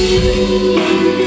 you.